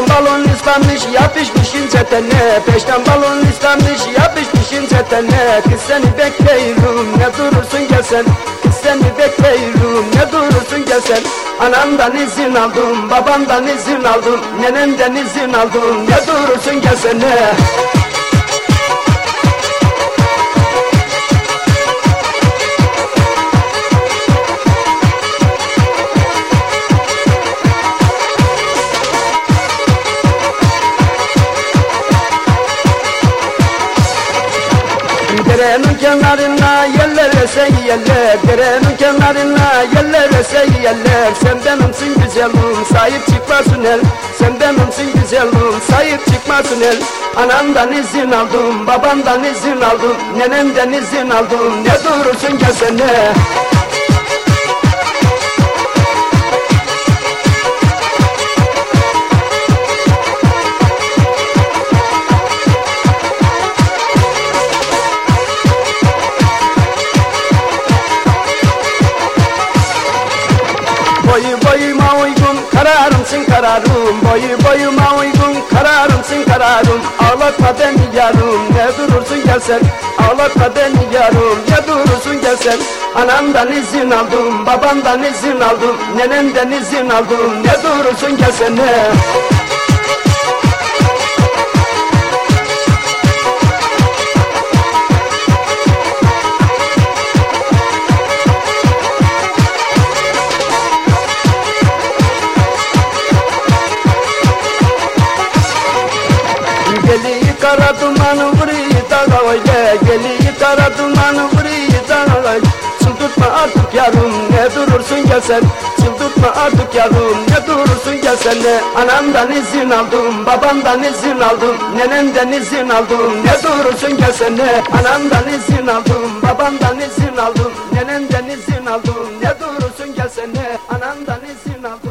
Peşten balon ıslanmış yapışmış ince tene Peşten balon ıslanmış yapışmış ince tene Kız seni bekliyorum ne durursun gel sen. Kız seni bekliyorum ne durursun gel sen. Anamdan izin aldım babamdan izin aldım Nenemden izin aldım. Ne durursun gel sen ne Derenin kenarına yerler esen yerler. Derenin kenarına yerler esen yerler. Sen benimsin güzelim sahip çıkmasın el. Sen benimsin güzelim sahip çıkmasın el. Anamdan izin aldım babamdan izin aldım Nenemden izin aldım. Ne durursun gelsene kararımsın kararım Boyu boyuma uygun kararımsın kararım. Ağlatma beni yarım ne durursun gel sen. Ağlatma beni yarım ne durursun gel sen. Anamdan izin aldım babamdan izin aldım Nenemden izin aldım. Ne durursun gel sen ne Geli kara dumanı vuruyu dağlayla Geli kara dumanı vuruyu dağlayla Çıldırtma artık yavrum ne durursun gel sen Çıldırtma artık yavrum ne durursun gel sen de Anamdan izin aldım babamdan izin aldım Nenemden izin aldım ne durursun gel sen de Anamdan izin aldım babamdan izin aldım Nenemden izin aldım ne durursun gel sen de Anamdan izin aldım